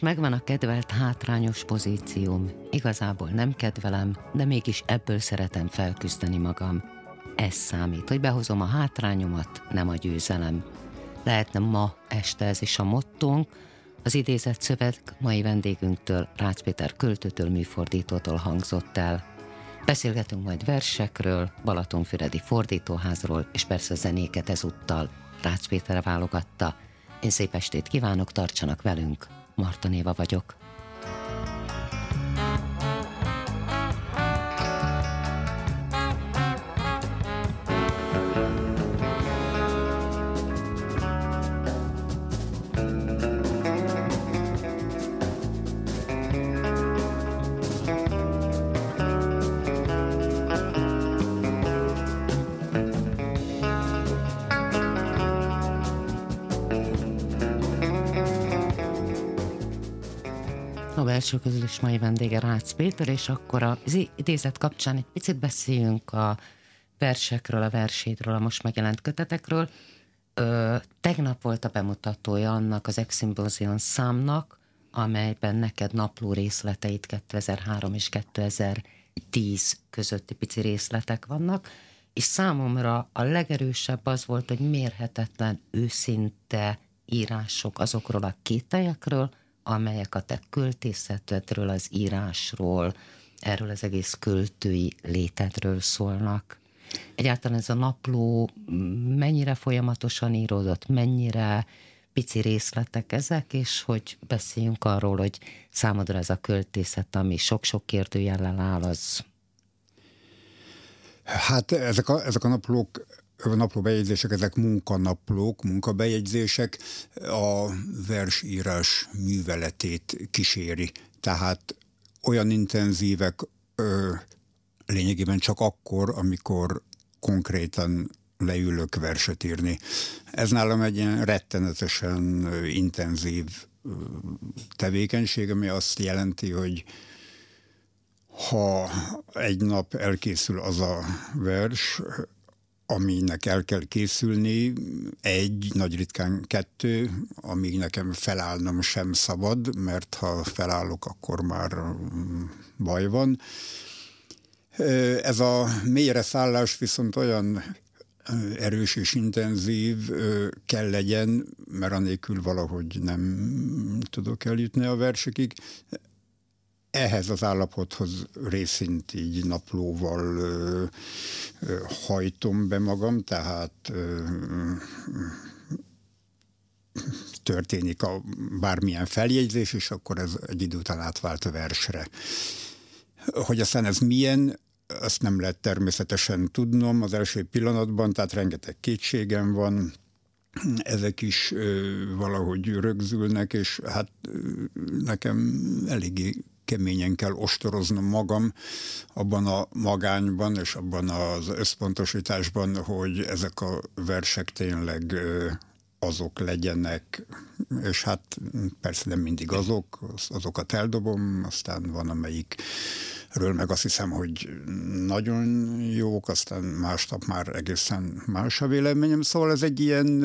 Most megvan a kedvelt hátrányos pozícióm. Igazából nem kedvelem, de mégis ebből szeretem felküzdeni magam. Ez számít, hogy behozom a hátrányomat, nem a győzelem. Lehetne ma este ez is a mottónk, az idézett szöveg mai vendégünktől, Rácz Péter költőtől, műfordítótól hangzott el. Beszélgetünk majd versekről, Balatonfüredi fordítóházról, és persze zenéket ezúttal Rácz Péter válogatta. Én szép estét kívánok, tartsanak velünk! Marta Néva vagyok. Belső közös mai vendége Rácz Péter, és akkor az idézet kapcsán egy picit beszéljünk a versekről, a versédről, a most megjelent kötetekről. Ö, tegnap volt a bemutatója annak az Exymposium számnak, amelyben neked napló részleteit 2003 és 2010 közötti pici részletek vannak, és számomra a legerősebb az volt, hogy mérhetetlen, őszinte írások azokról a kételyekről, amelyek a te költészetedről, az írásról, erről az egész költői létedről szólnak. Egyáltalán ez a napló mennyire folyamatosan íródott, mennyire pici részletek ezek, és hogy beszéljünk arról, hogy számodra ez a költészet, ami sok-sok kérdőjellel áll, az... Hát ezek a, ezek a naplók naplóbejegyzések, ezek munkanaplók, munkabejegyzések a versírás műveletét kíséri. Tehát olyan intenzívek ö, lényegében csak akkor, amikor konkrétan leülök verset írni. Ez nálam egy ilyen rettenetesen intenzív tevékenység, ami azt jelenti, hogy ha egy nap elkészül az a vers, aminek el kell készülni, egy, nagy ritkán kettő, amíg nekem felállnom sem szabad, mert ha felállok, akkor már mm, baj van. Ez a mélyre szállás viszont olyan erős és intenzív kell legyen, mert anélkül valahogy nem tudok eljutni a versekig ehhez az állapothoz részint így naplóval ö, ö, hajtom be magam, tehát ö, történik a bármilyen feljegyzés, és akkor ez egy idő után átvált a versre. Hogy aztán ez milyen, azt nem lehet természetesen tudnom az első pillanatban, tehát rengeteg kétségem van, ezek is ö, valahogy rögzülnek, és hát ö, nekem eléggé keményen kell ostoroznom magam abban a magányban és abban az összpontosításban, hogy ezek a versek tényleg azok legyenek, és hát persze nem mindig azok, azokat eldobom, aztán van amelyik ről meg azt hiszem, hogy nagyon jók, aztán másnap már egészen más a véleményem. Szóval ez egy ilyen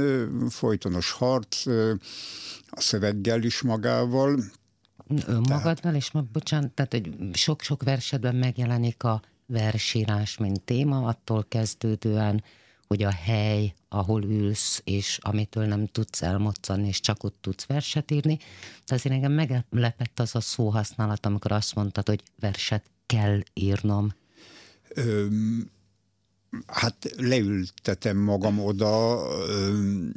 folytonos harc a szöveggel is magával, önmagadnál, és meg, bocsánat, tehát, hogy sok-sok versedben megjelenik a versírás, mint téma, attól kezdődően, hogy a hely, ahol ülsz, és amitől nem tudsz elmoccanni, és csak ott tudsz verset írni. De azért engem meglepett az a szóhasználat, amikor azt mondtad, hogy verset kell írnom. Öm, hát leültetem magam oda, öm,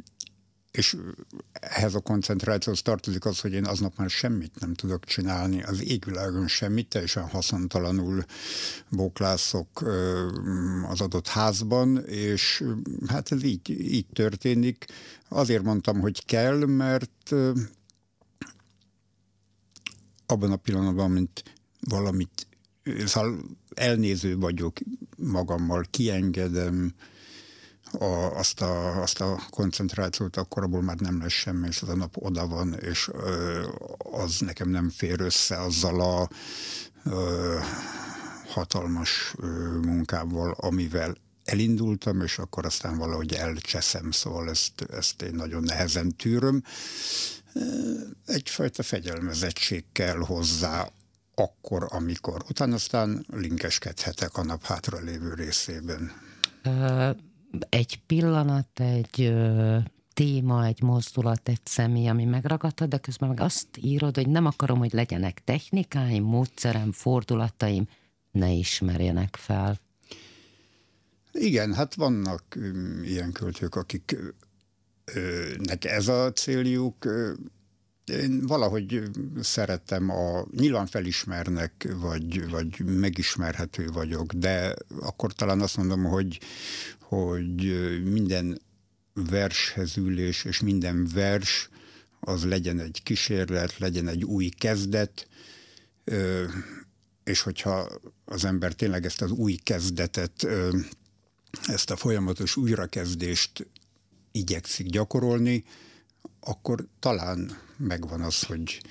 és ehhez a koncentrációhoz tartozik az, hogy én aznap már semmit nem tudok csinálni, az égvilágon semmit, teljesen haszontalanul bóklászok az adott házban, és hát ez így, így történik. Azért mondtam, hogy kell, mert abban a pillanatban, mint valamit, szóval elnéző vagyok magammal, kiengedem, a, azt, a, azt a koncentrációt, akkor abból már nem lesz semmi, és az a nap oda van, és ö, az nekem nem fér össze azzal a ö, hatalmas ö, munkával, amivel elindultam, és akkor aztán valahogy elcseszem, szóval ezt, ezt én nagyon nehezen tűröm. Egyfajta fegyelmezettség kell hozzá akkor, amikor. Utána aztán linkeskedhetek a nap hátra lévő részében. Egy pillanat, egy téma, egy mozdulat, egy személy, ami megragadta, de közben meg azt írod, hogy nem akarom, hogy legyenek technikáim, módszerem, fordulataim, ne ismerjenek fel. Igen, hát vannak um, ilyen költők, akik nek ez a céljuk. Én valahogy szeretem, a, nyilván felismernek, vagy, vagy megismerhető vagyok, de akkor talán azt mondom, hogy, hogy minden vershez ülés, és minden vers az legyen egy kísérlet, legyen egy új kezdet, és hogyha az ember tényleg ezt az új kezdetet, ezt a folyamatos újrakezdést igyekszik gyakorolni, akkor talán megvan az, hogy,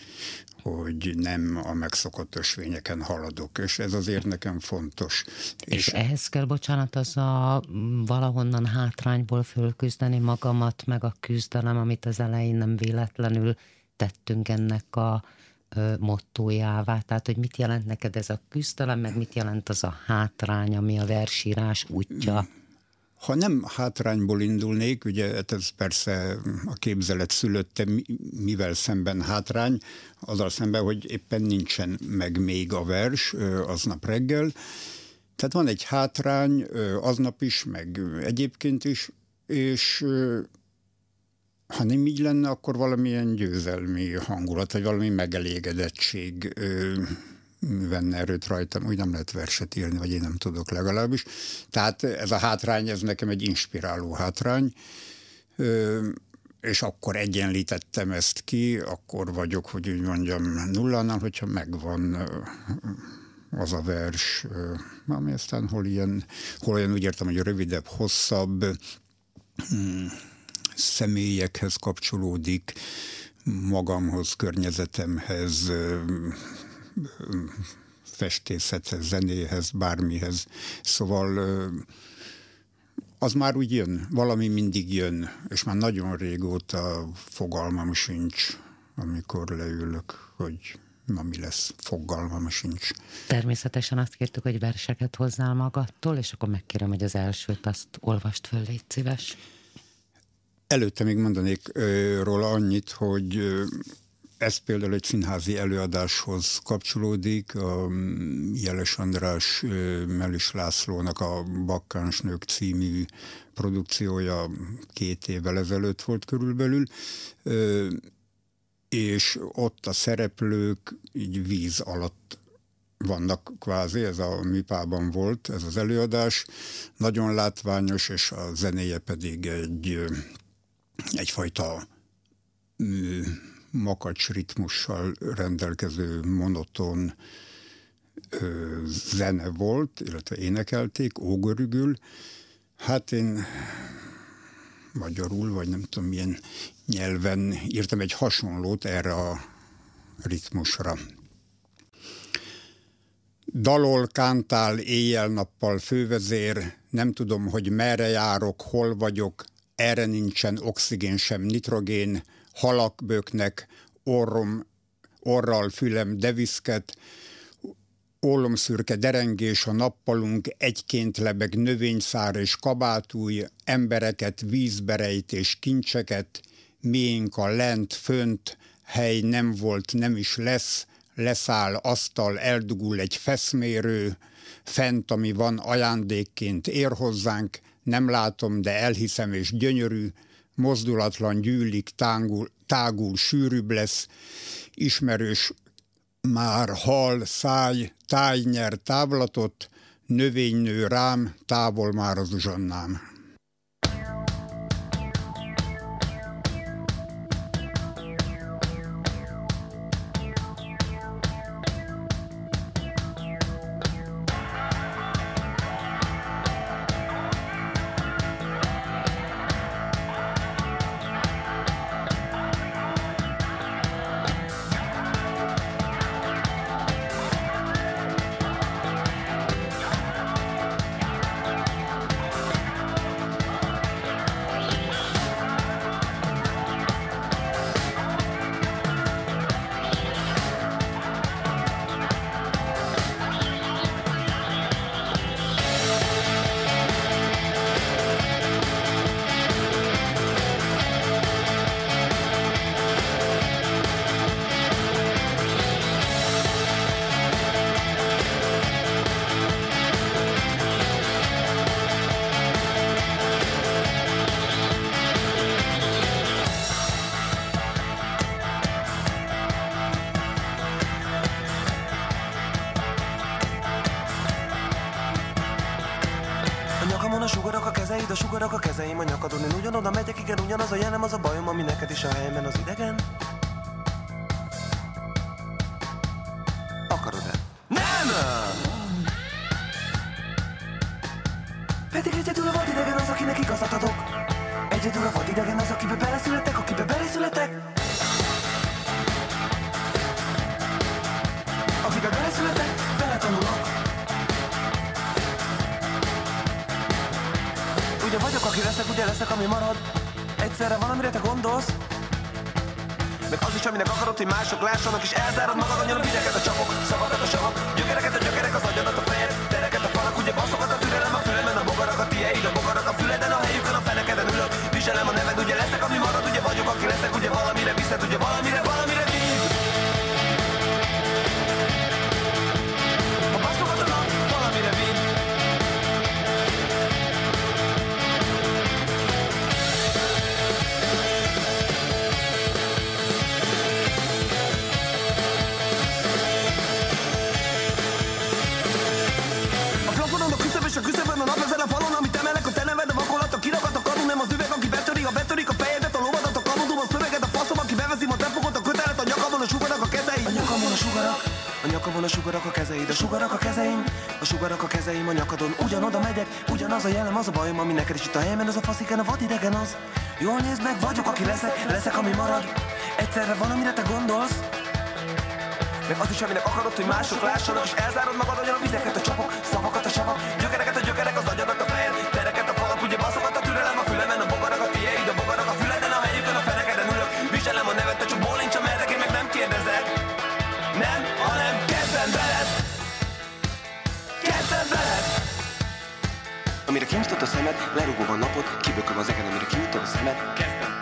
hogy nem a megszokott ösvényeken haladok, és ez azért nekem fontos. És, és ehhez kell, bocsánat, az a valahonnan hátrányból fölküzdeni magamat, meg a küzdelem, amit az elején nem véletlenül tettünk ennek a mottójává, tehát hogy mit jelent neked ez a küzdelem, meg mit jelent az a hátrány, ami a versírás útja? Ha nem hátrányból indulnék, ugye hát ez persze a képzelet szülötte, mivel szemben hátrány, azzal szemben, hogy éppen nincsen meg még a vers aznap reggel. Tehát van egy hátrány aznap is, meg egyébként is, és ha nem így lenne, akkor valamilyen győzelmi hangulat, vagy valami megelégedettség venne erőt rajtam, úgy nem lehet verset írni, vagy én nem tudok legalábbis. Tehát ez a hátrány, ez nekem egy inspiráló hátrány, és akkor egyenlítettem ezt ki, akkor vagyok, hogy úgy mondjam, nullánál, hogyha megvan az a vers, ami aztán hol ilyen, hol olyan úgy értem, hogy rövidebb, hosszabb, hmm, személyekhez kapcsolódik, magamhoz, környezetemhez, festészethez, zenéhez, bármihez. Szóval az már úgy jön, valami mindig jön, és már nagyon régóta fogalmam sincs, amikor leülök, hogy ma mi lesz, fogalmam sincs. Természetesen azt kértük, hogy verseket hozzál magadtól, és akkor megkérem, hogy az elsőt azt olvast föl, légy szíves. Előtte még mondanék ö, róla annyit, hogy ö, ez például egy színházi előadáshoz kapcsolódik, a mm, Jeles András Melis Lászlónak a Bakkánsnők című produkciója két évvel ezelőtt volt körülbelül, és ott a szereplők így víz alatt vannak kvázi, ez a műpában volt ez az előadás, nagyon látványos, és a zenéje pedig egy egyfajta makacs ritmussal rendelkező monoton ö, zene volt, illetve énekelték, ógörügül. Hát én magyarul, vagy nem tudom milyen nyelven írtam egy hasonlót erre a ritmusra. Dalol, kántál, éjjel-nappal fővezér, nem tudom, hogy merre járok, hol vagyok, erre nincsen oxigén sem nitrogén, halak böknek, orrom, orral fülem deviszket, ólomszürke derengés a nappalunk, egyként lebeg növényszár és kabátúj, embereket, vízberejt és kincseket, miénk a lent, fönt, hely nem volt, nem is lesz, leszáll asztal, eldugul egy feszmérő, fent, ami van ajándékként ér hozzánk, nem látom, de elhiszem és gyönyörű, mozdulatlan gyűlik, tágul, tágul, sűrűbb lesz, ismerős már hal, száj, táj nyer távlatot, növénynő rám, távol már az uzsannám. Leszek, ugye leszek, ami marad? Egyszerre valamire te gondolsz? Meg az is, aminek akarod, hogy mások lássanak És elzárod magad annyira vizeket a csapok Szavakat a savak, gyökereket a gyökerek Az agyadat a fejed, tereket a falak Ugye baszokat a sugarak a kezeid, a sugarak a kezeim A sugarak a kezeim a nyakadon. Ugyanoda megyek, ugyanaz a jelem, az a bajom Ami neked is itt a helyemen, az a fasziken, a vadidegen az. Jól nézd meg, vagyok, aki leszek, leszek, ami marad. Egyszerre van, amire te gondolsz. Meg az is, aminek akarod, hogy mások lássanak És elzárod magad olyan a vizeket, a csapok, szavakat a savak Amire kinyitod a szemed, lerúgom a napot Kibököm az egen, amire kinyitod a szemed. Kezdem,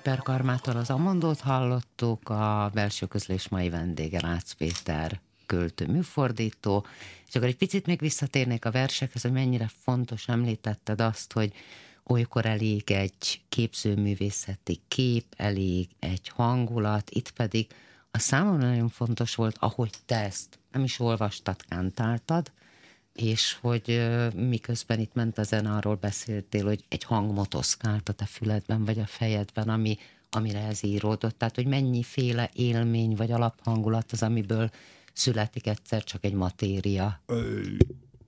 A hiperkarmától az Amondót hallottuk, a belső közlés mai vendége Rácz Péter költő műfordító, és akkor egy picit még visszatérnék a versekhez, hogy mennyire fontos, említetted azt, hogy olykor elég egy képzőművészeti kép, elég egy hangulat, itt pedig a számomra nagyon fontos volt, ahogy te ezt nem is olvastad, kántáltad, és hogy miközben itt ment a zene, arról beszéltél, hogy egy hang motoszkált a te füledben, vagy a fejedben, ami, amire ez íródott. Tehát, hogy mennyiféle élmény, vagy alaphangulat az, amiből születik egyszer csak egy matéria.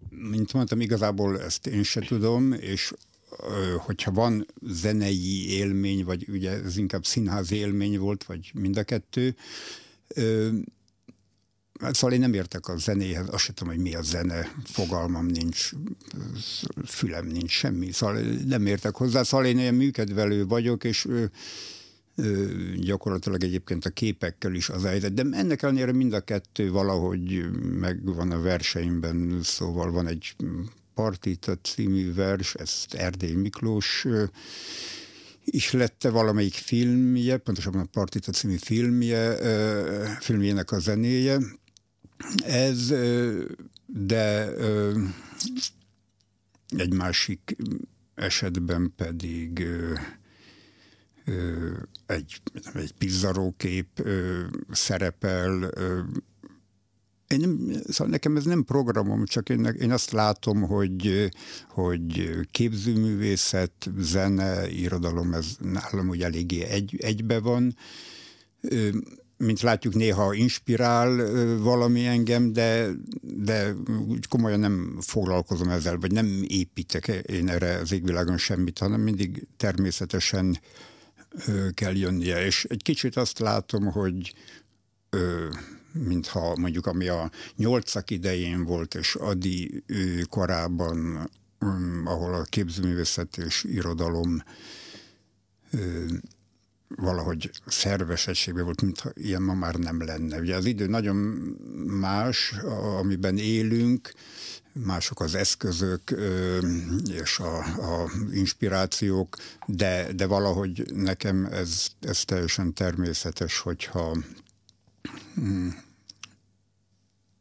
Mint mondtam, igazából ezt én se tudom, és hogyha van zenei élmény, vagy ugye ez inkább színházi élmény volt, vagy mind a kettő, szóval én nem értek a zenéhez, azt sem tudom, hogy mi a zene, fogalmam nincs, fülem nincs, semmi, szóval nem értek hozzá, szóval én ilyen műkedvelő vagyok, és ö, ö, gyakorlatilag egyébként a képekkel is az helyzet, de ennek ellenére mind a kettő valahogy megvan a verseimben, szóval van egy Partita című vers, ezt Erdély Miklós is lette valamelyik filmje, pontosabban a Partita című filmje, filmjének a zenéje. Ez, de egy másik esetben pedig egy, egy pizzarókép szerepel. Én nem, szóval nekem ez nem programom, csak én, én azt látom, hogy, hogy képzőművészet, zene, irodalom, ez nálam úgy eléggé egy, egybe van mint látjuk, néha inspirál valami engem, de, de úgy komolyan nem foglalkozom ezzel, vagy nem építek én erre az égvilágon semmit, hanem mindig természetesen kell jönnie. És egy kicsit azt látom, hogy mintha mondjuk ami a nyolcak idején volt, és Adi korában, ahol a képzőművészet és irodalom valahogy szervesettségben volt, mintha ilyen ma már nem lenne. Ugye az idő nagyon más, amiben élünk, mások az eszközök és a, a inspirációk, de, de valahogy nekem ez, ez teljesen természetes, hogyha hm,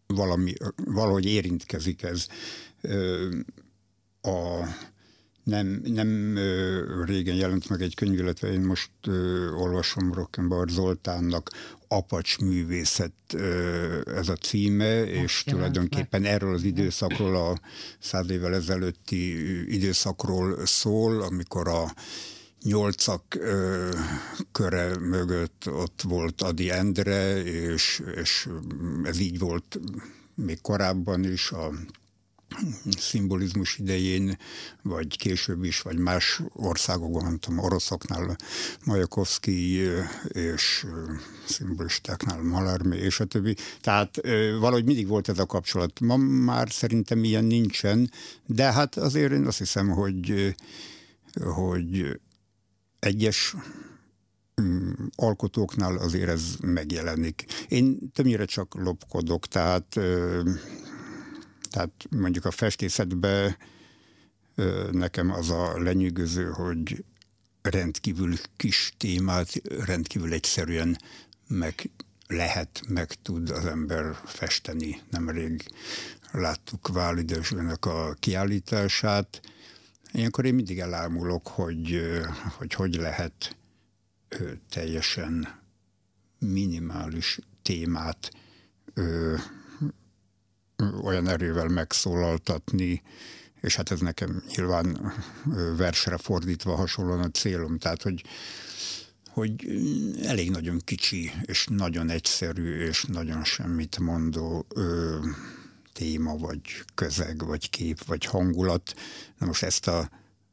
valami, valahogy érintkezik ez a nem, nem régen jelent meg egy könyv, illetve én most ö, olvasom Rockenbauer Zoltánnak Apacs művészet ö, ez a címe, most és tulajdonképpen meg. erről az időszakról, a száz évvel ezelőtti időszakról szól, amikor a nyolcak ö, köre mögött ott volt Adi Endre, és, és ez így volt még korábban is, a szimbolizmus idején, vagy később is, vagy más országokban, nem tudom, oroszoknál Majakovszki és szimbolistáknál Malarmé és a többi. Tehát valahogy mindig volt ez a kapcsolat. Ma már szerintem ilyen nincsen, de hát azért én azt hiszem, hogy, hogy egyes mm, alkotóknál azért ez megjelenik. Én többnyire csak lopkodok, tehát tehát mondjuk a festészetben nekem az a lenyűgöző, hogy rendkívül kis témát rendkívül egyszerűen meg lehet, meg tud az ember festeni. Nemrég láttuk Válidősőnek a kiállítását. Ilyenkor én mindig elámulok, hogy hogy, hogy lehet teljesen minimális témát olyan erővel megszólaltatni, és hát ez nekem nyilván versre fordítva hasonlóan a célom, tehát hogy, hogy elég nagyon kicsi, és nagyon egyszerű, és nagyon semmit mondó ö, téma, vagy közeg, vagy kép, vagy hangulat. Na most ezt a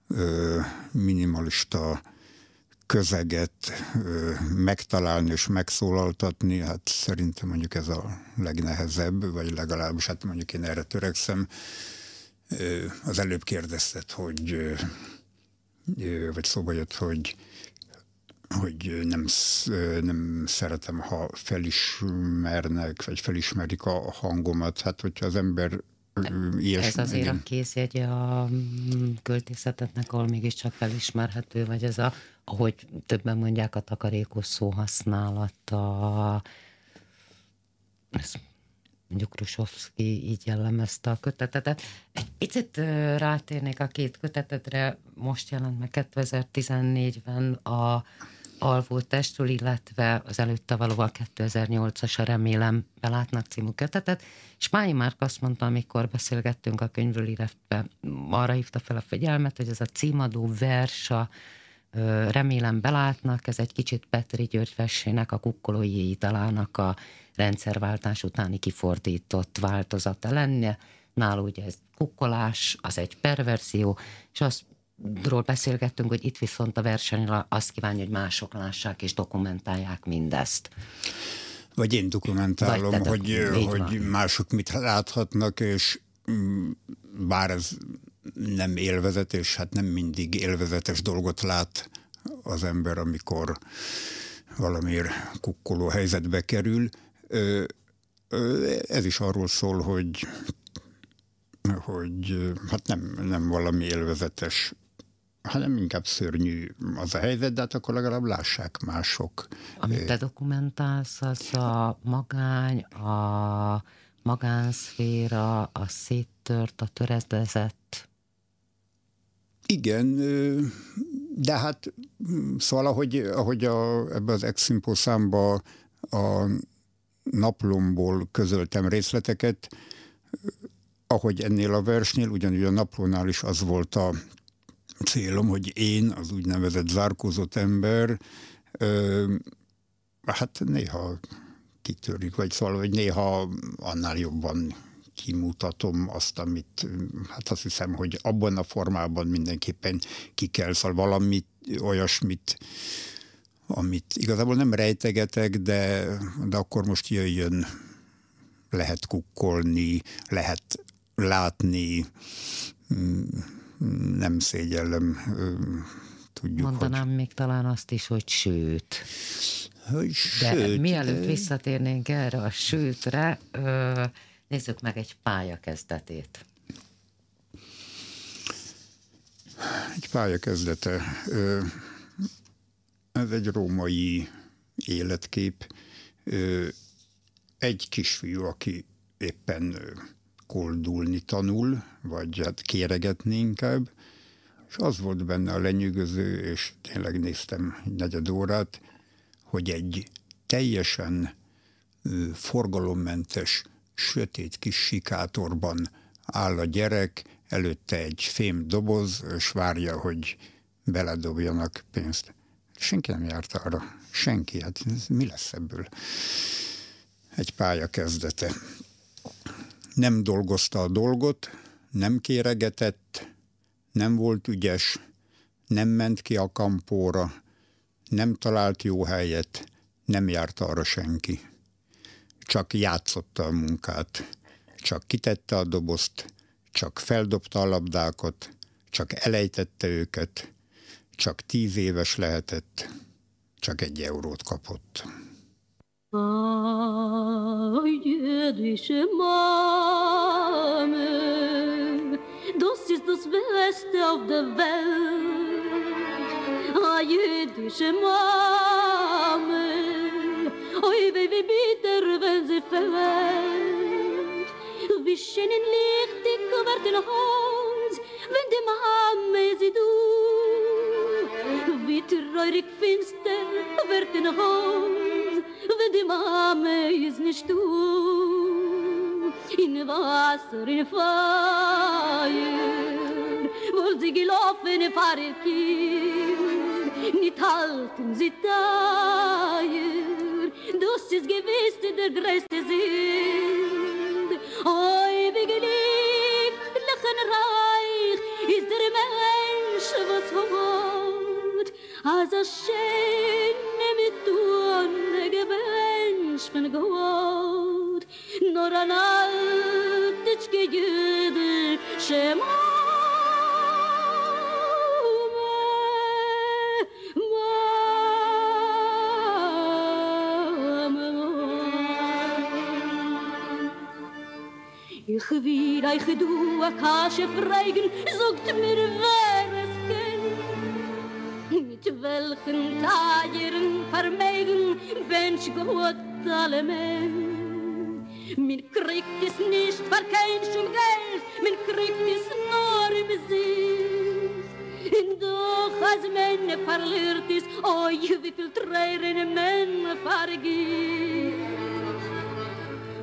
ö, minimalista közeget megtalálni és megszólaltatni, hát szerintem mondjuk ez a legnehezebb, vagy legalábbis hát mondjuk én erre törekszem. Az előbb kérdezted, hogy vagy szóba jött, hogy hogy nem, nem szeretem, ha felismernek, vagy felismerik a hangomat. Hát, hogyha az ember ilyes, Ez azért igen. a készjegye a mm, költészetetnek, ahol mégiscsak felismerhető, vagy ez a ahogy többen mondják, a takarékos szó használata, ez mondjuk Krusovszki így jellemezte a kötetetet. Egy picit rátérnék a két kötetetre, most jelent meg 2014-ben a Alvó testről, illetve az előtte való a 2008-as a Remélem belátnak című kötetet, és Mái Márk azt mondta, amikor beszélgettünk a könyvről, illetve arra hívta fel a figyelmet, hogy ez a címadó versa, remélem belátnak, ez egy kicsit Petri György versének, a kukkolói talának a rendszerváltás utáni kifordított változata lenne. Nála ugye ez kukkolás, az egy perverzió, és azt ról beszélgettünk, hogy itt viszont a verseny azt kívánja, hogy mások lássák és dokumentálják mindezt. Vagy én dokumentálom, Vagy hogy, hogy mások mit láthatnak, és mm, bár ez nem élvezetes, hát nem mindig élvezetes dolgot lát az ember, amikor valamiért kukkoló helyzetbe kerül. Ez is arról szól, hogy, hogy hát nem, nem valami élvezetes, hanem inkább szörnyű az a helyzet, de hát akkor legalább lássák mások. Amit te dokumentálsz, az a magány, a magánszféra, a széttört, a töredezett Igen, de hát szóval ahogy, ahogy a, ebbe az Eximpo számba a naplomból közöltem részleteket, ahogy ennél a versnél, ugyanúgy a naplónál is az volt a célom, hogy én, az úgynevezett zárkózott ember, ö, hát néha kitörik, vagy szóval, hogy néha annál jobban kimutatom azt, amit, hát azt hiszem, hogy abban a formában mindenképpen ki kell, szóval valamit, olyasmit, amit igazából nem rejtegetek, de, de akkor most jöjjön, lehet kukkolni, lehet látni, mm, nem szégyellem, tudjuk, Mondanám hogy... még talán azt is, hogy sőt. Hogy de sőt, mielőtt de... visszatérnénk erre a sőtre, nézzük meg egy pályakezdetét. Egy pályakezdete. Ez egy római életkép. Egy kisfiú, aki éppen koldulni tanul, vagy hát kéregetni inkább, és az volt benne a lenyűgöző, és tényleg néztem egy negyed órát, hogy egy teljesen forgalommentes, sötét kis sikátorban áll a gyerek, előtte egy fém doboz, és várja, hogy beledobjanak pénzt. Senki nem járt arra. Senki. Hát mi lesz ebből? Egy pálya kezdete. Nem dolgozta a dolgot, nem kéregetett, nem volt ügyes, nem ment ki a kampóra, nem talált jó helyet, nem járt arra senki. Csak játszotta a munkát, csak kitette a dobozt, csak feldobta a labdákat, csak elejtette őket, csak tíz éves lehetett, csak egy eurót kapott. Ah, jüdische Mame, das ist das Beste auf der Welt. Ah, jüdische Mame, oi, wie, bitter, wenn sie verwellt. Wie schön in lichtig wird in Haus, wenn die Mame sie du. Wie treurig finster wird in Haus, wenn die Mame ist nicht du. In Wasser, in Feuer, wo sie gelaufen fahr ihr Kind, nicht halten sie teuer, das ist gewiss der größte Sinn. Oi, wie geliebt, lachen reich, ist der Mensch, was hat, אז השן מטון גבן שפן גבוד נור an תצ'קי גד שמו. Ich will euch du a kasche fragen, sogt mir weh. Welchen Teieren vermegen, wünsch Gott alle men. Min kriegt es nicht für kein Schum Geld, min kriegt es nur im Sinn. Doch als Männer verliert es, oi, wie viel Tränen Männer vergisst.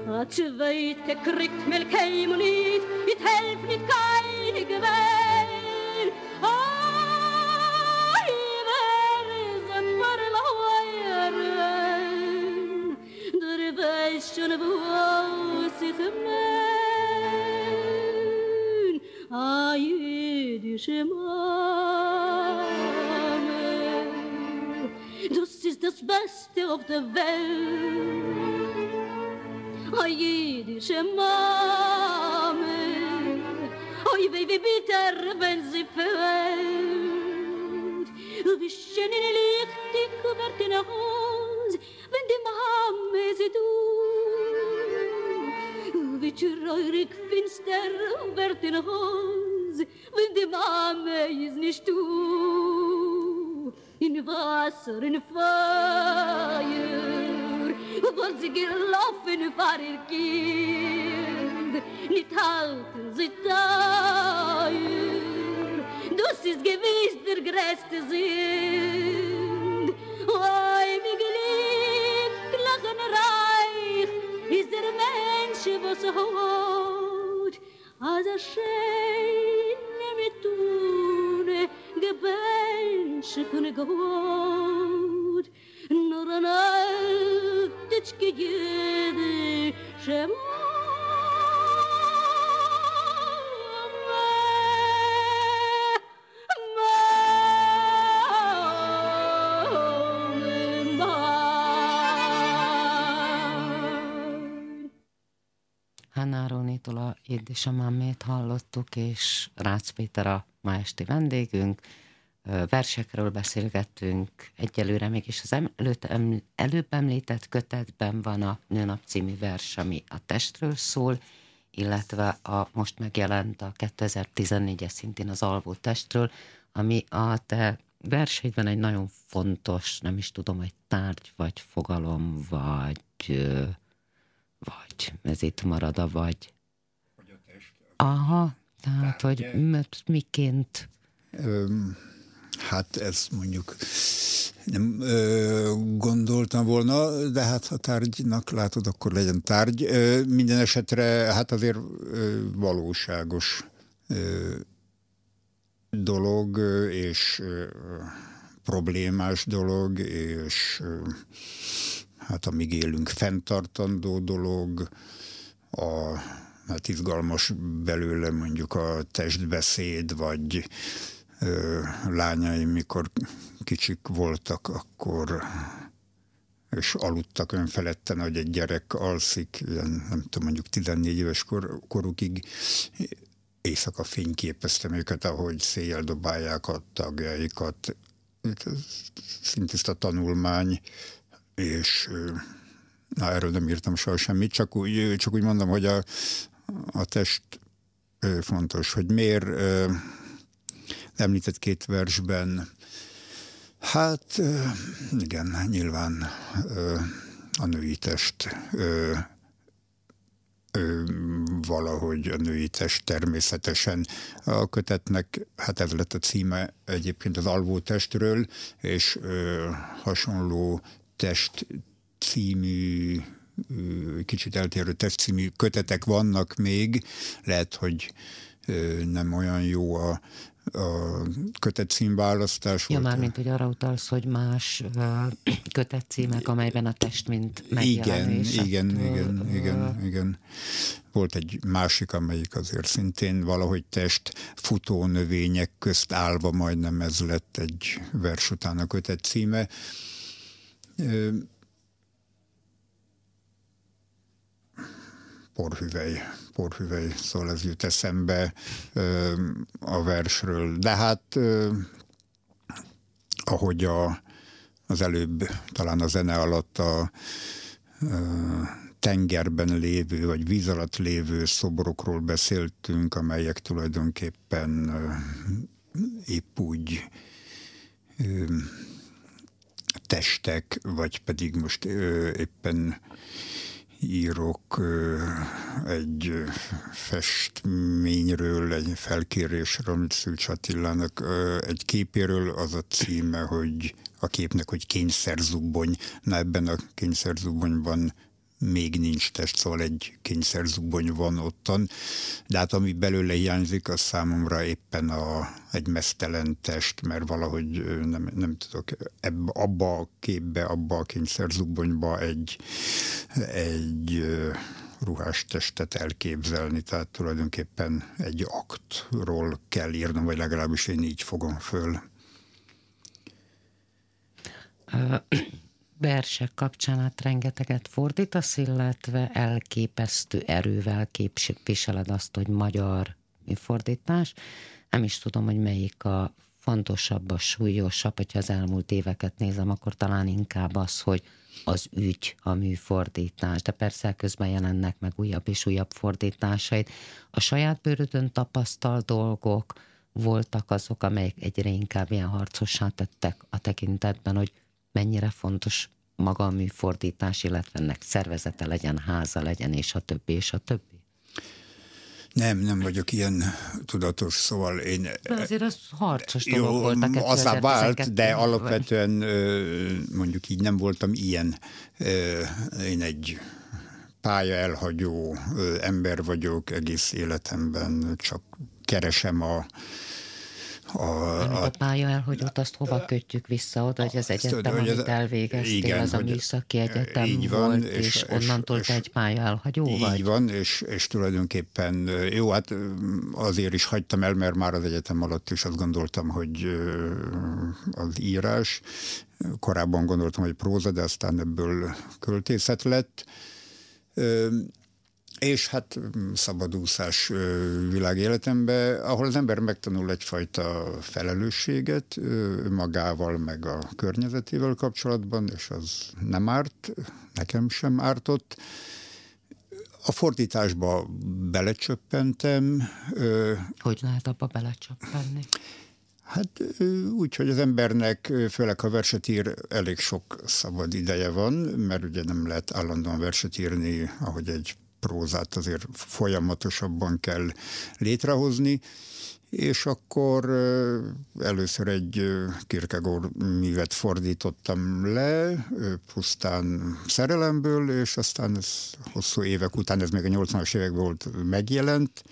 A zweite kriegt mir kein Monit, mit helf nit keine Gewinn. Wo sich mein, a jüdische Mame. Das ist das Beste auf der Welt, a jüdische wie bitter, wenn sie fällt. Wie schön in lichtig wird in Haus, wenn die Mame sie du. Finster wird in Haus, wenn die Mame ist nicht du. In Wasser, in Feuer, wo sie gelaufen war ihr Kind, nicht halten sie teuer. Das ist gewiss der größte Sinn. Oi, glücklich so old Als er schene mitune Gebenche kunne gold Nur an altetske jede Schema Rónitól a Éd és a Mámét hallottuk, és Rácz Péter a ma esti vendégünk. Versekről beszélgettünk egyelőre, mégis az előtt, előbb említett kötetben van a Nőnap című vers, ami a testről szól, illetve a most megjelent a 2014-es szintén az alvó testről, ami a te verseidben egy nagyon fontos, nem is tudom, hogy tárgy, vagy fogalom, vagy vagy ez itt marad a vagy. Aha, tehát, hogy mert miként? Hát ez mondjuk nem ö, gondoltam volna, de hát ha tárgynak látod, akkor legyen tárgy. Ö, minden esetre hát azért ö, valóságos ö, dolog, és ö, problémás dolog, és ö, hát amíg élünk, fenntartandó dolog, a, hát izgalmas belőle mondjuk a testbeszéd, vagy ö, lányaim, mikor kicsik voltak, akkor és aludtak önfeledten, hogy egy gyerek alszik, ilyen, nem tudom, mondjuk 14 éves kor, korukig éjszaka fényképeztem őket, ahogy széjjel dobálják a tagjaikat. Szintiszta tanulmány, és na, erről nem írtam soha semmit, csak úgy, csak úgy mondom, hogy a, a test fontos, hogy miért említett két versben, hát igen, nyilván a női test valahogy a női test természetesen. A kötetnek, hát ez lett a címe egyébként az alvó testről, és hasonló test című kicsit eltérő test című kötetek vannak még, lehet, hogy nem olyan jó a, a kötet címválasztás. Ja, már mint hogy arra utalsz, hogy más kötet címek, amelyben a test mint megjelenés. Igen, igen, igen, igen, igen. Volt egy másik, amelyik azért szintén valahogy test futó növények közt állva, majdnem ez lett egy vers után a kötet címe porhüvely, porhüvely, szóval ez jut eszembe a versről. De hát ahogy a, az előbb talán a zene alatt a, a tengerben lévő, vagy víz alatt lévő szobrokról beszéltünk, amelyek tulajdonképpen épp úgy testek, vagy pedig most éppen írok egy festményről, egy felkérésről, amit Szűcs Attilának egy képéről, az a címe, hogy a képnek, hogy kényszerzubbony. Na ebben a kényszerzubbonyban még nincs test, szóval egy kényszerzubony van ottan, de hát ami belőle hiányzik, az számomra éppen a, egy mesztelen test, mert valahogy nem, nem tudok ebbe, abba a képbe, abba a kényszerzubonyba egy, egy ruhás testet elképzelni, tehát tulajdonképpen egy aktról kell írnom, vagy legalábbis én így fogom föl versek kapcsán hát rengeteget fordítasz, illetve elképesztő erővel képviseled azt, hogy magyar fordítás. Nem is tudom, hogy melyik a fontosabb, a súlyosabb, hogyha az elmúlt éveket nézem, akkor talán inkább az, hogy az ügy, a műfordítás, de persze közben jelennek meg újabb és újabb fordításait. A saját bőrödön tapasztalt dolgok voltak azok, amelyek egyre inkább ilyen harcossá tettek a tekintetben, hogy mennyire fontos maga a műfordítás, illetve ennek szervezete legyen, háza legyen, és a többi, és a többi? Nem, nem vagyok ilyen tudatos, szóval én... De azért az harcos jó, volt a Az vált, de alapvetően mondjuk így nem voltam ilyen. Én egy pálya elhagyó ember vagyok egész életemben, csak keresem a, a, a, a pálya elhagyott, azt hova kötjük vissza oda, hogy az egyetem, amit elvégeztél, igen, az a műszaki egyetem így van, volt, és, és onnantól és, te egy pálya elhagyó így vagy? Így van, és, és tulajdonképpen jó, hát azért is hagytam el, mert már az egyetem alatt is azt gondoltam, hogy az írás, korábban gondoltam, hogy próza, de aztán ebből költészet lett, és hát mm, szabadúszás világéletembe, ahol az ember megtanul egyfajta felelősséget magával, meg a környezetével kapcsolatban, és az nem árt, nekem sem ártott. A fordításba belecsöppentem. Hogy lehet abba belecsöppenni? Hát úgy, hogy az embernek, főleg ha verset ír, elég sok szabad ideje van, mert ugye nem lehet állandóan verset írni, ahogy egy prózát azért folyamatosabban kell létrehozni, és akkor először egy Kierkegaard művet fordítottam le, pusztán szerelemből, és aztán ez hosszú évek után, ez még a 80-as években volt, megjelent,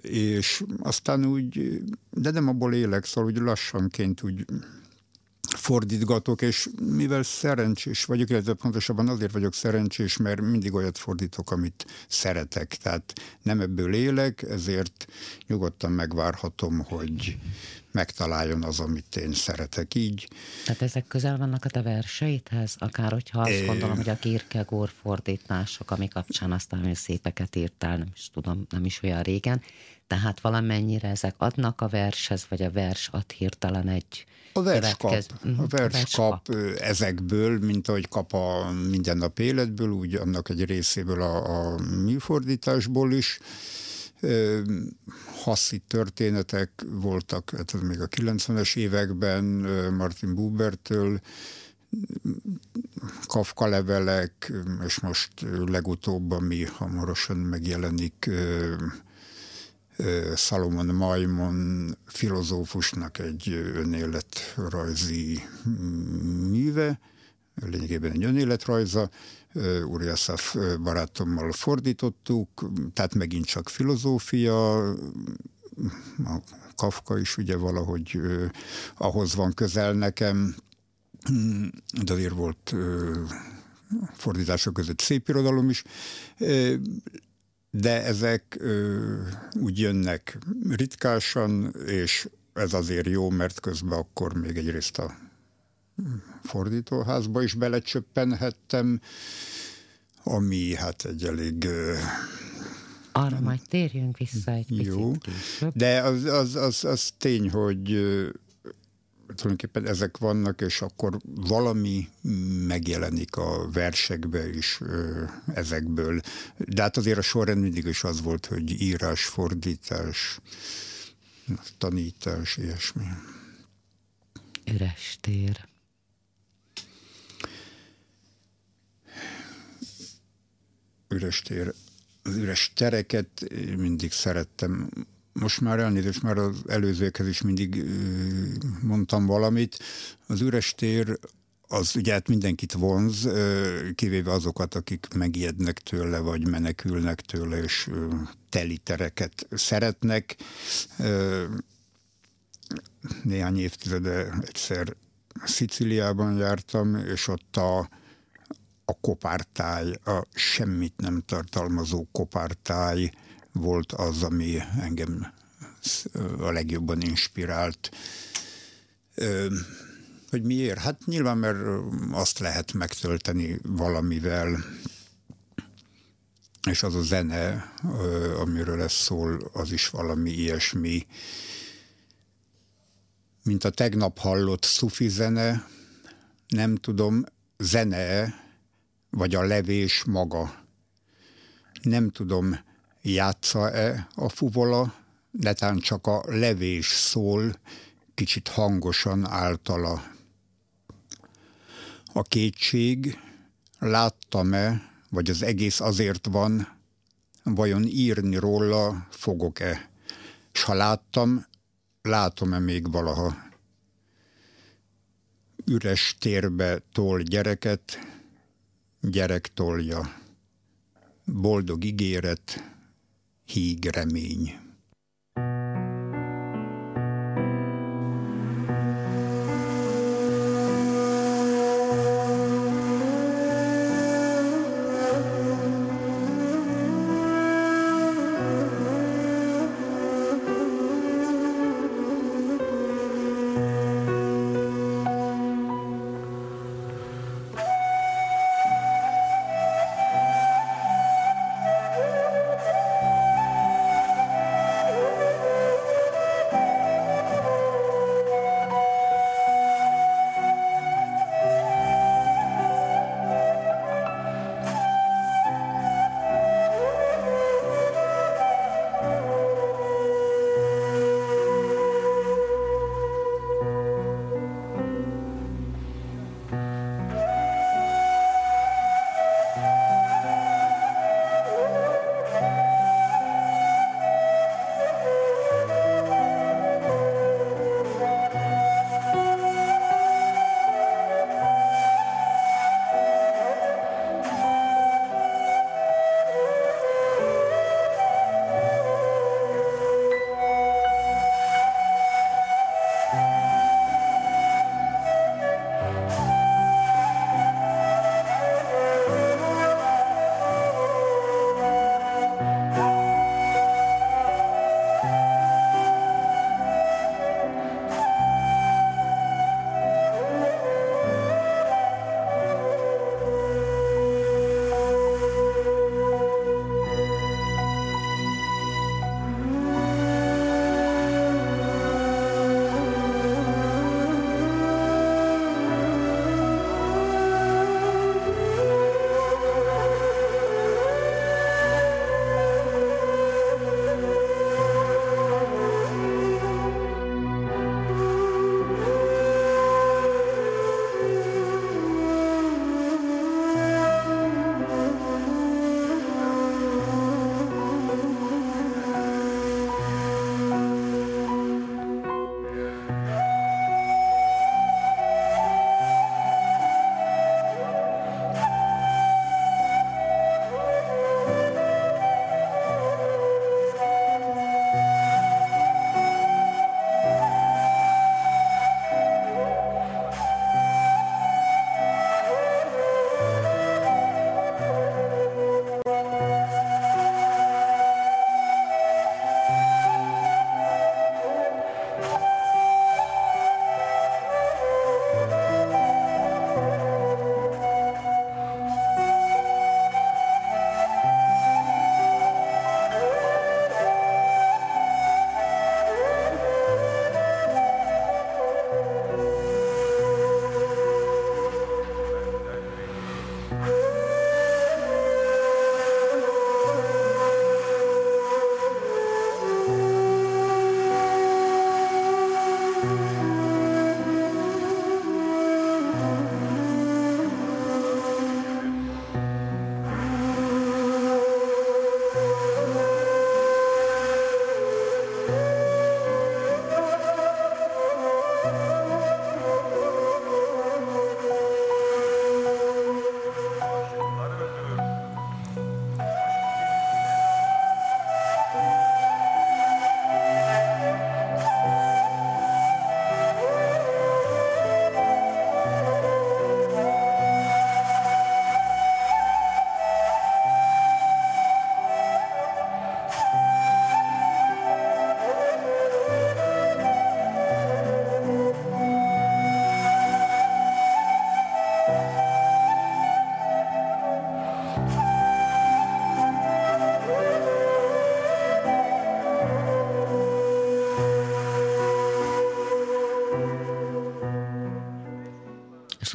és aztán úgy, de nem abból élek, szóval úgy lassanként úgy fordítgatok, és mivel szerencsés vagyok, illetve pontosabban azért vagyok szerencsés, mert mindig olyat fordítok, amit szeretek. Tehát nem ebből élek, ezért nyugodtan megvárhatom, hogy megtaláljon az, amit én szeretek így. Tehát ezek közel vannak a te verseidhez? Akár hogyha azt é... gondolom, hogy a Kierkegaard fordítások, ami kapcsán aztán szépeket írtál, nem is tudom, nem is olyan régen, tehát valamennyire ezek adnak a vershez, vagy a vers ad hirtelen egy a vers kap, a vers, vers kap, kap ezekből, mint ahogy kap a mindennap életből, úgy annak egy részéből a, a műfordításból is. Haszi történetek voltak, hát ez még a 90-es években Martin Bubertől, Kafka levelek, és most legutóbb, ami hamarosan megjelenik, Salomon Maimon filozófusnak egy önéletrajzi műve, lényegében egy önéletrajza, Uriasaf barátommal fordítottuk, tehát megint csak filozófia, a Kafka is ugye valahogy ahhoz van közel nekem, de azért volt fordítások között szép irodalom is de ezek ö, úgy jönnek ritkásan, és ez azért jó, mert közben akkor még egyrészt a fordítóházba is belecsöppenhettem, ami hát egy elég... Ö, Arra majd térjünk vissza egy picit Jó, később. de az, az, az, az tény, hogy tulajdonképpen ezek vannak, és akkor valami megjelenik a versekbe is ezekből. De hát azért a sorrend mindig is az volt, hogy írás, fordítás, tanítás, ilyesmi. Üres tér. Üres tér. Az üres tereket mindig szerettem most már elnézést, már az előzőkhez is mindig mondtam valamit. Az üres tér az ugye hát mindenkit vonz, kivéve azokat, akik megijednek tőle, vagy menekülnek tőle, és teli tereket szeretnek. Néhány évtizede egyszer Sziciliában jártam, és ott a, a kopártáj, a semmit nem tartalmazó kopártáj, volt az, ami engem a legjobban inspirált. Hogy miért? Hát nyilván, mert azt lehet megtölteni valamivel, és az a zene, amiről ez szól, az is valami ilyesmi, mint a tegnap hallott szufi zene, nem tudom, zene vagy a levés maga. Nem tudom, játsza-e a fuvola, netán csak a levés szól, kicsit hangosan általa. A kétség, láttam-e, vagy az egész azért van, vajon írni róla fogok-e. És ha láttam, látom-e még valaha üres térbe tol gyereket, gyerek tolja. Boldog ígéret, híg remény.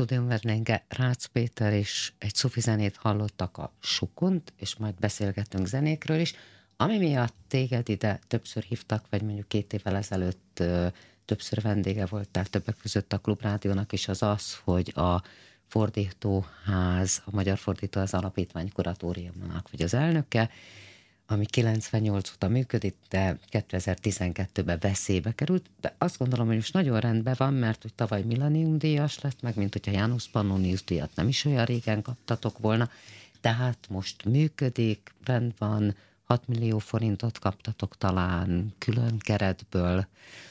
Stúdium vendége Rácz Péter, és egy szufi zenét hallottak a Sukont, és majd beszélgetünk zenékről is. Ami miatt téged ide többször hívtak, vagy mondjuk két évvel ezelőtt ö, többször vendége voltál többek között a Klubrádiónak is, az az, hogy a fordítóház, a Magyar Fordítóház Alapítvány kuratóriumának vagy az elnöke, ami 98 óta működik, de 2012-ben veszélybe került, de azt gondolom, hogy most nagyon rendben van, mert hogy tavaly Millennium díjas lett, meg mint hogyha János Pannonius díjat nem is olyan régen kaptatok volna, tehát most működik, rend van, 6 millió forintot kaptatok talán külön keretből.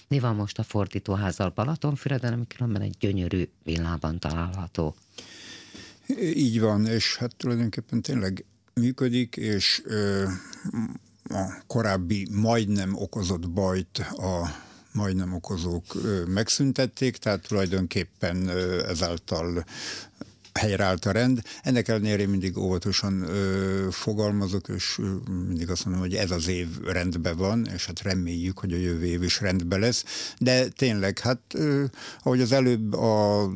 Mi van most a fordítóházzal Balatonfüreden, ami különben egy gyönyörű villában található? Így van, és hát tulajdonképpen tényleg működik, és a korábbi majdnem okozott bajt a majdnem okozók megszüntették, tehát tulajdonképpen ezáltal helyreállt a rend. Ennek ellenére én mindig óvatosan ö, fogalmazok, és ö, mindig azt mondom, hogy ez az év rendben van, és hát reméljük, hogy a jövő év is rendben lesz. De tényleg, hát ö, ahogy az előbb az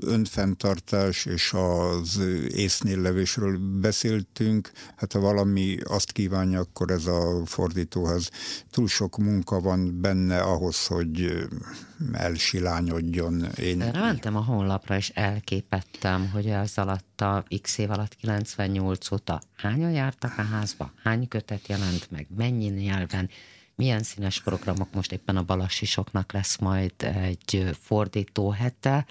önfenntartás és az észnél levésről beszéltünk, hát ha valami azt kívánja, akkor ez a fordítóhoz túl sok munka van benne ahhoz, hogy elsilányodjon. Én... Erre mentem a honlapra, és elképettem, hogy az alatt a x év alatt 98 óta hányan jártak a házba, hány kötet jelent meg, mennyi nyelven, milyen színes programok, most éppen a balassisoknak lesz majd egy fordító hete.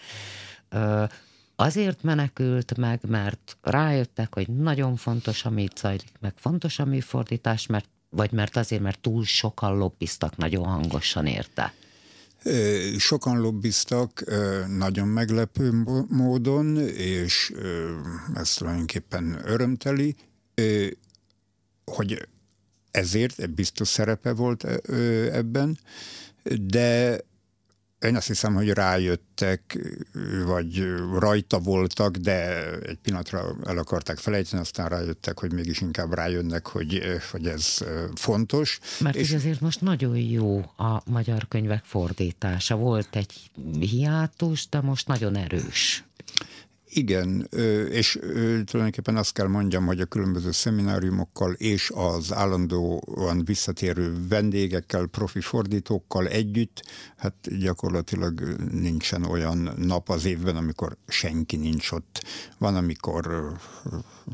Azért menekült meg, mert rájöttek, hogy nagyon fontos, amit zajlik, meg fontos a műfordítás, mert, vagy mert azért, mert túl sokan lobbiztak nagyon hangosan érte. Sokan lobbiztak nagyon meglepő módon, és ez tulajdonképpen örömteli, hogy ezért egy biztos szerepe volt ebben, de én azt hiszem, hogy rájöttek, vagy rajta voltak, de egy pillanatra el akarták felejteni, aztán rájöttek, hogy mégis inkább rájönnek, hogy, hogy ez fontos. Mert és... azért most nagyon jó a magyar könyvek fordítása. Volt egy hiátus, de most nagyon erős. Igen, és tulajdonképpen azt kell mondjam, hogy a különböző szemináriumokkal és az állandóan visszatérő vendégekkel, profi fordítókkal együtt, hát gyakorlatilag nincsen olyan nap az évben, amikor senki nincs ott. Van, amikor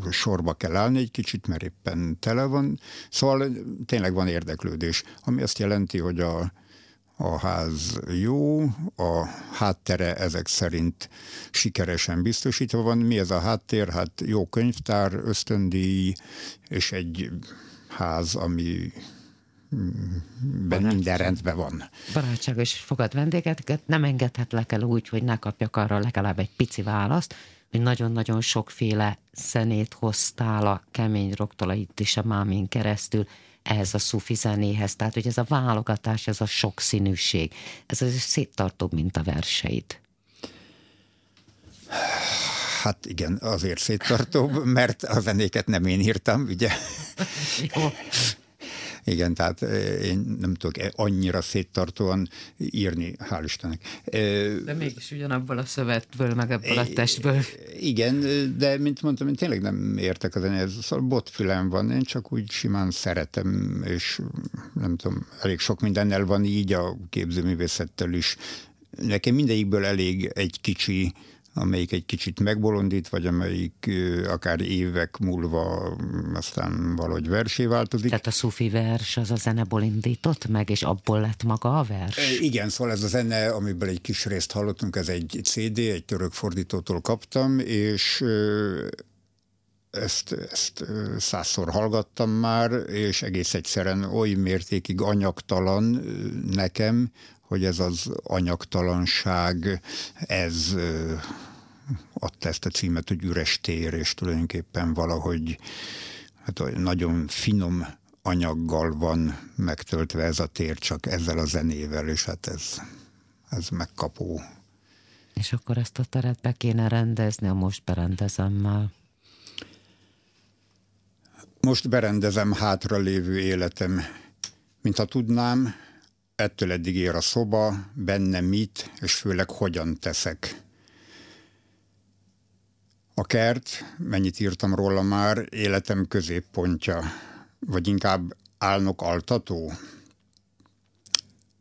sorba kell állni egy kicsit, mert éppen tele van. Szóval tényleg van érdeklődés, ami azt jelenti, hogy a a ház jó, a háttere ezek szerint sikeresen biztosítva van. Mi ez a háttér? Hát jó könyvtár, ösztöndíj, és egy ház, ami ben minden rendben van. Barátságos fogad vendégeket, nem engedhetlek el úgy, hogy ne kapjak arra legalább egy pici választ, hogy nagyon-nagyon sokféle zenét hoztál a kemény roktól itt is a mámin keresztül, ehhez a szufi zenéhez, tehát hogy ez a válogatás, ez a sokszínűség, ez az széttartóbb, mint a verseid. Hát igen, azért széttartóbb, mert a zenéket nem én írtam, ugye? Jó. Igen, tehát én nem tudok e annyira széttartóan írni, hál' Istennek. De mégis ugyanabból a szövetből, meg ebből a testből. Igen, de mint mondtam, én tényleg nem értek a zenéhez. Szóval botfülem van, én csak úgy simán szeretem, és nem tudom, elég sok mindennel van így a képzőművészettel is. Nekem mindegyikből elég egy kicsi amelyik egy kicsit megbolondít, vagy amelyik akár évek múlva aztán valahogy versé változik. Tehát a szufi vers az a zeneból indított meg, és abból lett maga a vers? Igen, szóval ez a zene, amiből egy kis részt hallottunk, ez egy CD, egy török fordítótól kaptam, és ezt, ezt százszor hallgattam már, és egész egyszerűen oly mértékig anyagtalan nekem, hogy ez az anyagtalanság, ez adta ezt a címet, hogy üres tér, és tulajdonképpen valahogy hát nagyon finom anyaggal van megtöltve ez a tér, csak ezzel a zenével, és hát ez, ez megkapó. És akkor ezt a teret be kéne rendezni, a most berendezemmel. Most berendezem hátra lévő életem, mintha tudnám, ettől eddig ér a szoba, benne mit, és főleg hogyan teszek. A kert, mennyit írtam róla már, életem középpontja, vagy inkább álnok altató.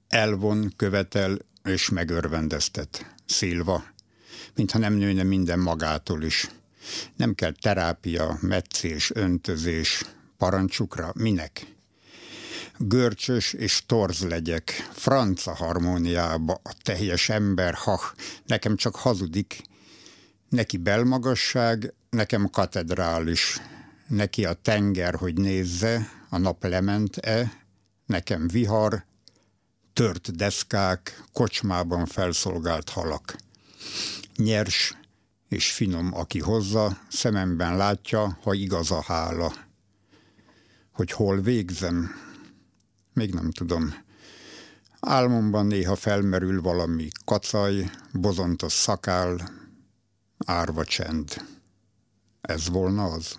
Elvon, követel és megörvendeztet. Szilva, mintha nem nőne minden magától is. Nem kell terápia, meccés, öntözés, Parancsukra minek? Görcsös és torz legyek, franca harmóniába, a teljes ember, ha nekem csak hazudik, neki belmagasság, nekem katedrális, neki a tenger, hogy nézze, a nap lement-e, nekem vihar, tört deszkák, kocsmában felszolgált halak. Nyers és finom, aki hozza, szememben látja, ha igaz a hála. Hogy hol végzem, még nem tudom. Álmomban néha felmerül valami kacaj, bozontos szakál, árva csend. Ez volna az?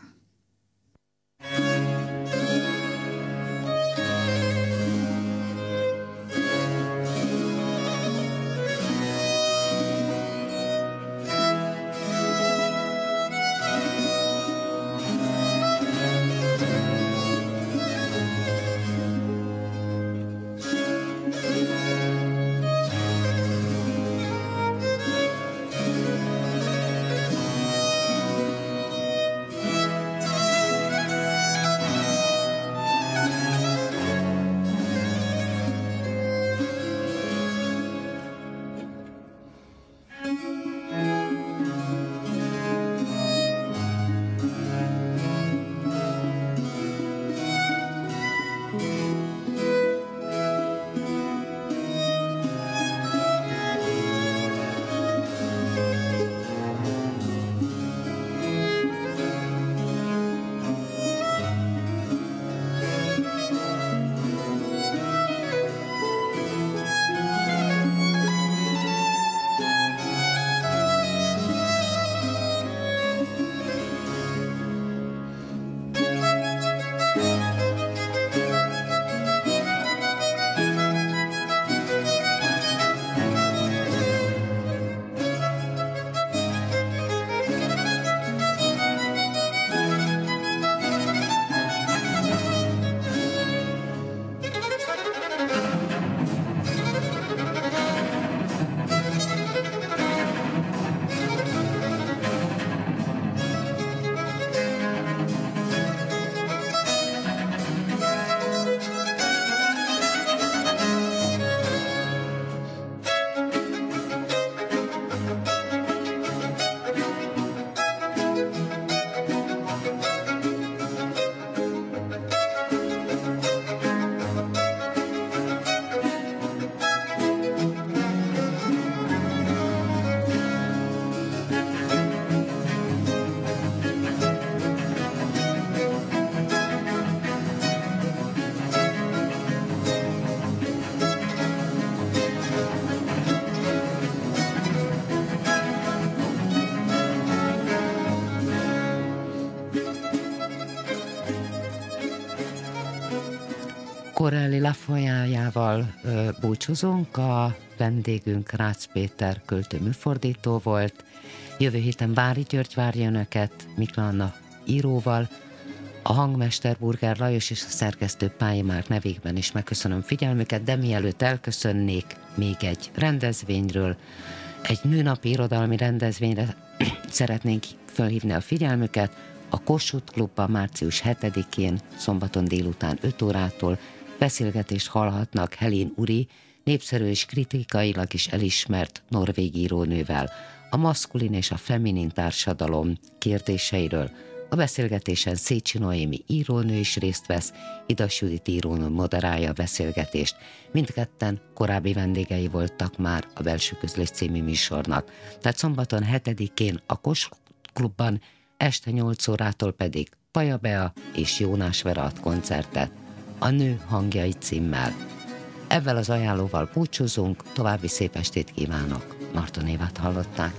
Corelli Lafolyájával búcsúzunk, a vendégünk Rácz Péter költő műfordító volt. Jövő héten Bári György várja önöket, Mikla íróval, a hangmester Burger Lajos és a szerkesztő Pályi Márk nevében is megköszönöm figyelmüket, de mielőtt elköszönnék még egy rendezvényről, egy nőnapi irodalmi rendezvényre szeretnénk felhívni a figyelmüket, a Kossuth Klubban március 7-én, szombaton délután 5 órától Beszélgetést hallhatnak Helén Uri, népszerű és kritikailag is elismert norvég írónővel, a maszkulin és a feminin társadalom kérdéseiről. A beszélgetésen Szécsi Noémi írónő is részt vesz, Idas Judit írónő moderálja a beszélgetést. Mindketten korábbi vendégei voltak már a Belső Közlés című műsornak. Tehát szombaton 7-én a Kos klubban, este 8 órától pedig Paja Bea és Jónás Vera ad koncertet a nő hangjai címmel. Ezzel az ajánlóval búcsúzunk, további szép estét kívánok. Marton Évát hallották.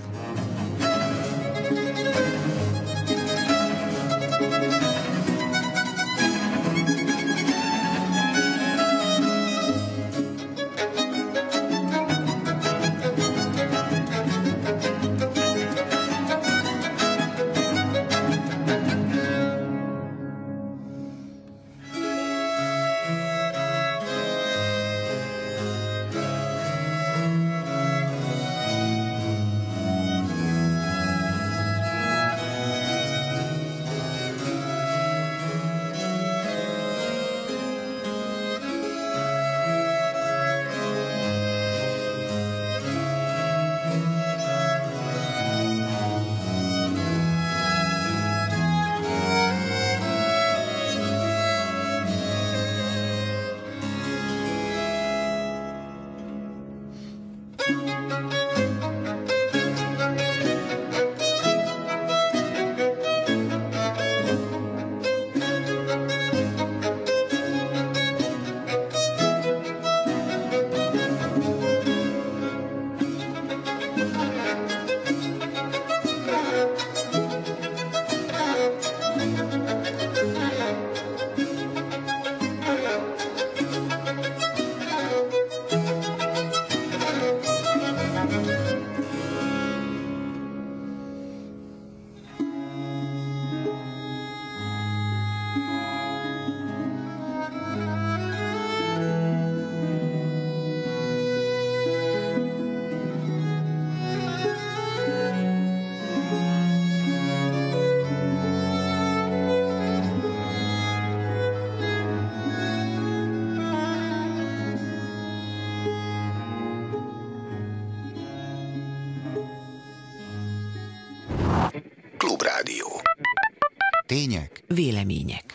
Tények? Vélemények.